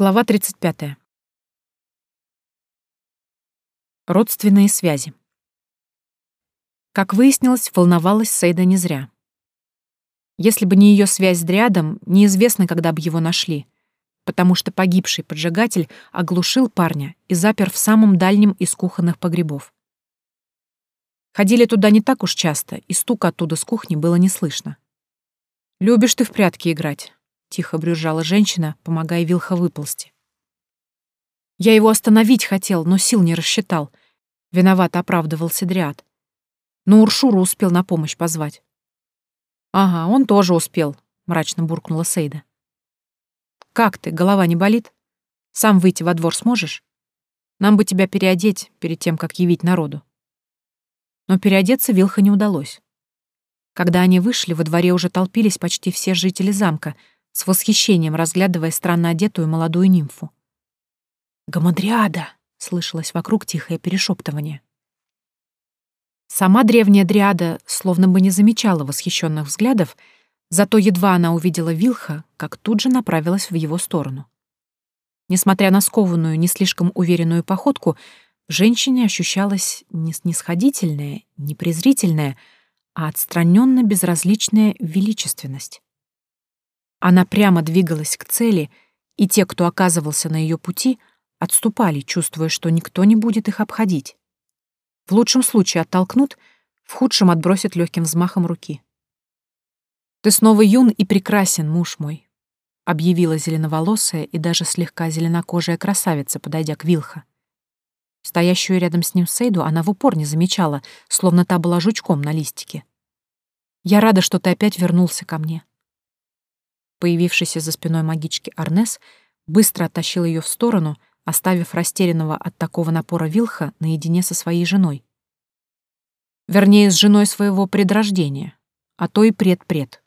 Глава 35. Родственные связи. Как выяснилось, волновалась Сейда не зря. Если бы не ее связь с Дриадом, неизвестно, когда бы его нашли, потому что погибший поджигатель оглушил парня и запер в самом дальнем из кухонных погребов. Ходили туда не так уж часто, и стука оттуда с кухни было не слышно. «Любишь ты в прятки играть», тихо брюзжала женщина, помогая Вилха выползти. Я его остановить хотел, но сил не рассчитал. Виновато оправдывался Дриад. Но Уршуру успел на помощь позвать. «Ага, он тоже успел», — мрачно буркнула Сейда. «Как ты, голова не болит? Сам выйти во двор сможешь? Нам бы тебя переодеть перед тем, как явить народу». Но переодеться Вилха не удалось. Когда они вышли, во дворе уже толпились почти все жители замка, с восхищением разглядывая странно одетую молодую нимфу. «Гамадриада!» — слышалось вокруг тихое перешептывание. Сама древняя дриада словно бы не замечала восхищенных взглядов, зато едва она увидела Вилха, как тут же направилась в его сторону. Несмотря на скованную, не слишком уверенную походку, женщине ощущалась не снисходительная, не презрительная, а отстраненно безразличная величественность. Она прямо двигалась к цели, и те, кто оказывался на ее пути, отступали, чувствуя, что никто не будет их обходить. В лучшем случае оттолкнут, в худшем отбросят легким взмахом руки. «Ты снова юн и прекрасен, муж мой», — объявила зеленоволосая и даже слегка зеленокожая красавица, подойдя к Вилха. Стоящую рядом с ним Сейду она в упор не замечала, словно та была жучком на листике. «Я рада, что ты опять вернулся ко мне. Появившийся за спиной магички Арнес быстро оттащил ее в сторону, оставив растерянного от такого напора Вилха наедине со своей женой. Вернее, с женой своего предрождения, а то и пред-пред.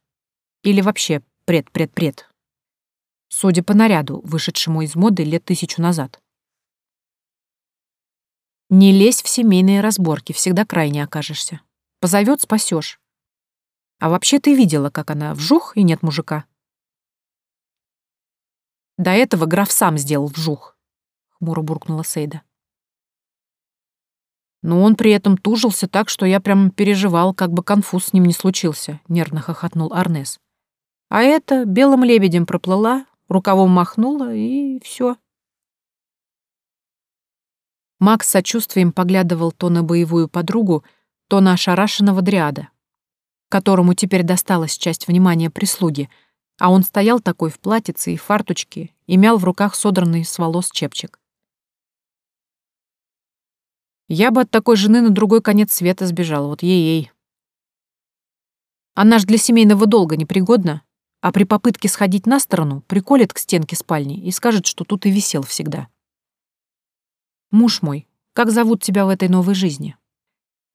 Или вообще пред-пред-пред. Судя по наряду, вышедшему из моды лет тысячу назад. Не лезь в семейные разборки, всегда крайне окажешься. Позовет — спасешь. А вообще ты видела, как она вжух и нет мужика. До этого граф сам сделал вжух, — хмуро буркнула Сейда. Но он при этом тужился так, что я прям переживал, как бы конфуз с ним не случился, — нервно хохотнул Арнес. А это белым лебедем проплыла, рукавом махнула, и все. Макс сочувствием поглядывал то на боевую подругу, то на ошарашенного дриада, которому теперь досталась часть внимания прислуги — а он стоял такой в платьице и фарточке и мял в руках содранный с волос чепчик. Я бы от такой жены на другой конец света сбежал, вот ей-ей. Она ж для семейного долга непригодна, а при попытке сходить на сторону приколет к стенке спальни и скажет, что тут и висел всегда. «Муж мой, как зовут тебя в этой новой жизни?»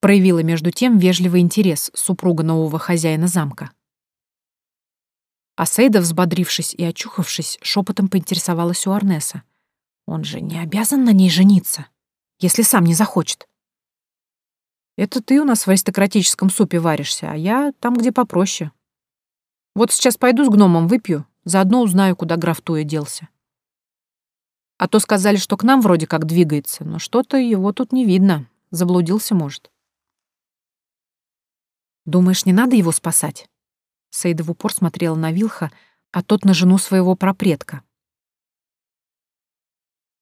Проявила между тем вежливый интерес супруга нового хозяина замка. А Сейда, взбодрившись и очухавшись, шепотом поинтересовалась у Арнеса. Он же не обязан на ней жениться, если сам не захочет. Это ты у нас в аристократическом супе варишься, а я там, где попроще. Вот сейчас пойду с гномом выпью, заодно узнаю, куда граф Туя делся. А то сказали, что к нам вроде как двигается, но что-то его тут не видно. Заблудился, может. Думаешь, не надо его спасать? Сейда в упор смотрела на Вилха, а тот на жену своего пропредка.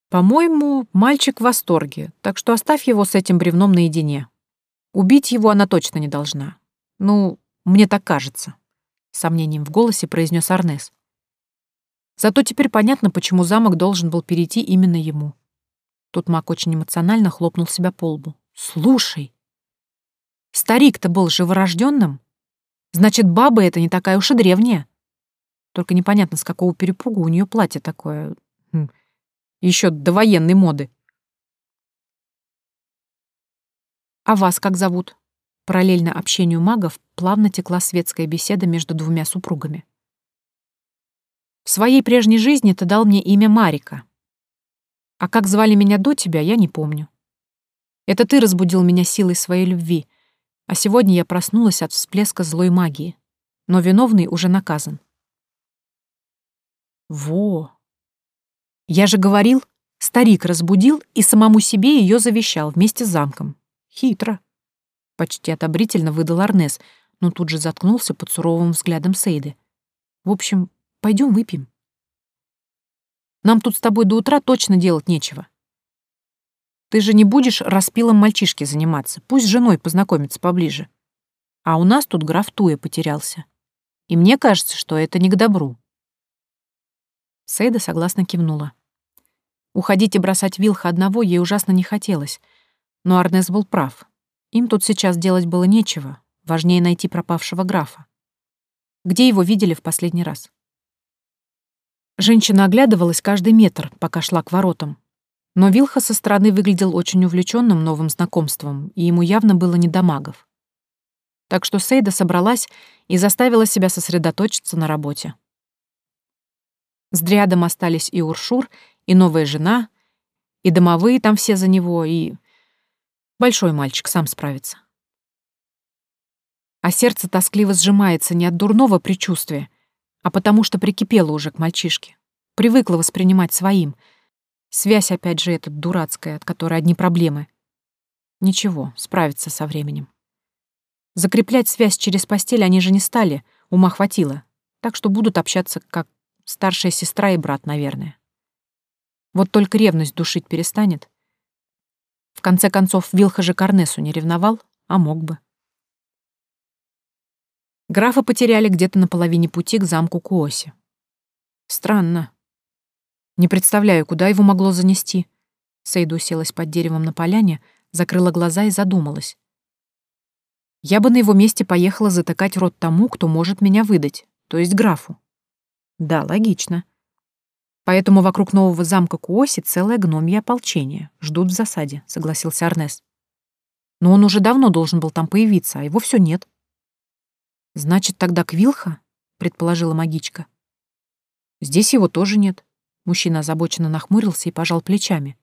«По-моему, мальчик в восторге, так что оставь его с этим бревном наедине. Убить его она точно не должна. Ну, мне так кажется», — сомнением в голосе произнес Арнес. «Зато теперь понятно, почему замок должен был перейти именно ему». Тут маг очень эмоционально хлопнул себя по лбу. «Слушай, старик-то был живорожденным?» Значит, баба это не такая уж и древняя. Только непонятно, с какого перепугу у нее платье такое. Хм, Еще до военной моды. А вас как зовут? Параллельно общению магов плавно текла светская беседа между двумя супругами. В своей прежней жизни ты дал мне имя Марика. А как звали меня до тебя, я не помню. Это ты разбудил меня силой своей любви, а сегодня я проснулась от всплеска злой магии. Но виновный уже наказан. Во! Я же говорил, старик разбудил и самому себе ее завещал вместе с замком. Хитро. Почти одобрительно выдал Арнес, но тут же заткнулся под суровым взглядом Сейды. В общем, пойдем выпьем. Нам тут с тобой до утра точно делать нечего. Ты же не будешь распилом мальчишки заниматься, пусть женой познакомится поближе. А у нас тут граф Туя потерялся. И мне кажется, что это не к добру. Сейда согласно кивнула. Уходить и бросать Вилха одного ей ужасно не хотелось. Но Арнес был прав. Им тут сейчас делать было нечего. Важнее найти пропавшего графа. Где его видели в последний раз? Женщина оглядывалась каждый метр, пока шла к воротам. Но Вилха со стороны выглядел очень увлеченным новым знакомством, и ему явно было не до магов. Так что Сейда собралась и заставила себя сосредоточиться на работе. С Дриадом остались и Уршур, и новая жена, и домовые там все за него, и... Большой мальчик сам справится. А сердце тоскливо сжимается не от дурного предчувствия, а потому что прикипело уже к мальчишке. Привыкла воспринимать своим. Связь опять же эта дурацкая, от которой одни проблемы. Ничего, справится со временем. Закреплять связь через постель они же не стали, ума хватило. Так что будут общаться как старшая сестра и брат, наверное. Вот только ревность душить перестанет. В конце концов, Вилха же Корнесу не ревновал, а мог бы. Графа потеряли где-то на половине пути к замку Куоси. Странно. Не представляю, куда его могло занести. Сейду уселась под деревом на поляне, закрыла глаза и задумалась. Я бы на его месте поехала затыкать рот тому, кто может меня выдать, то есть графу. Да, логично. Поэтому вокруг нового замка Куоси целое гномье ополчение. Ждут в засаде, согласился Арнес. Но он уже давно должен был там появиться, а его все нет. Значит, тогда Квилха? предположила магичка. Здесь его тоже нет. Мужчина озабоченно нахмурился и пожал плечами.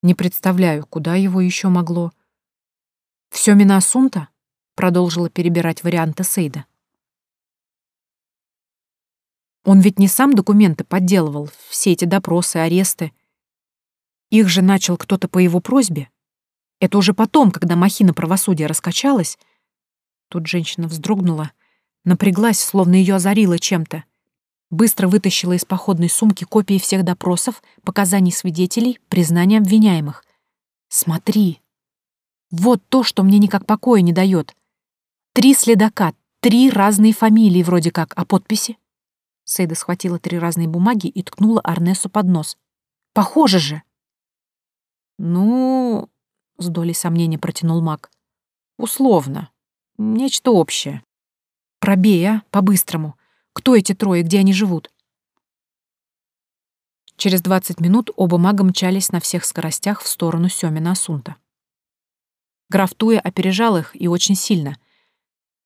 Не представляю, куда его еще могло. Все Минасунта? продолжила перебирать варианты Сейда. Он ведь не сам документы подделывал, все эти допросы, аресты. Их же начал кто-то по его просьбе. Это уже потом, когда махина правосудия раскачалась. Тут женщина вздрогнула, напряглась, словно ее озарило чем-то. Быстро вытащила из походной сумки копии всех допросов, показаний свидетелей, признания обвиняемых. «Смотри!» Вот то, что мне никак покоя не дает. Три следака, три разные фамилии вроде как, а подписи? Сейда схватила три разные бумаги и ткнула Арнесу под нос. Похоже же. Ну, с долей сомнения протянул маг. Условно. Нечто общее. Пробей, а, по-быстрому. Кто эти трое, где они живут? Через двадцать минут оба мага мчались на всех скоростях в сторону Сёмина Асунта. Граф Туя опережал их и очень сильно.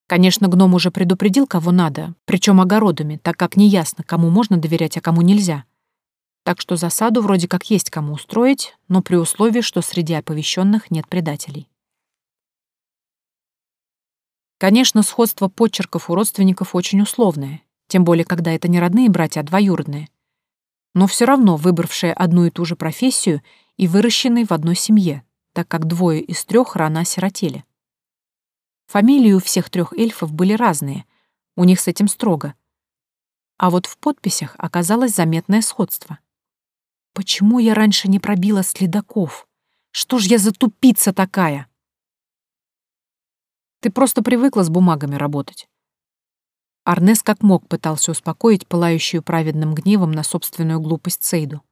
Конечно, гном уже предупредил, кого надо, причем огородами, так как неясно, кому можно доверять, а кому нельзя. Так что засаду вроде как есть кому устроить, но при условии, что среди оповещенных нет предателей. Конечно, сходство почерков у родственников очень условное, тем более, когда это не родные братья, а двоюродные. Но все равно выбравшие одну и ту же профессию и выращенные в одной семье, так как двое из трех рано осиротели. Фамилии у всех трех эльфов были разные, у них с этим строго. А вот в подписях оказалось заметное сходство. Почему я раньше не пробила следаков? Что ж я за тупица такая? Ты просто привыкла с бумагами работать. Арнес как мог пытался успокоить пылающую праведным гневом на собственную глупость Сейду.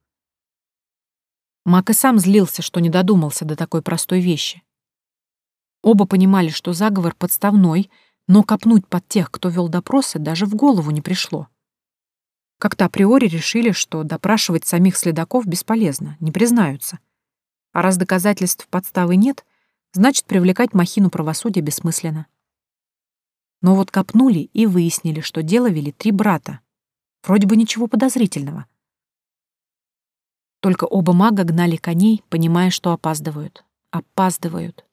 Мак и сам злился, что не додумался до такой простой вещи. Оба понимали, что заговор подставной, но копнуть под тех, кто вел допросы, даже в голову не пришло. Как-то априори решили, что допрашивать самих следаков бесполезно, не признаются. А раз доказательств подставы нет, значит, привлекать махину правосудия бессмысленно. Но вот копнули и выяснили, что дело вели три брата. Вроде бы ничего подозрительного. Только оба мага гнали коней, понимая, что опаздывают. Опаздывают.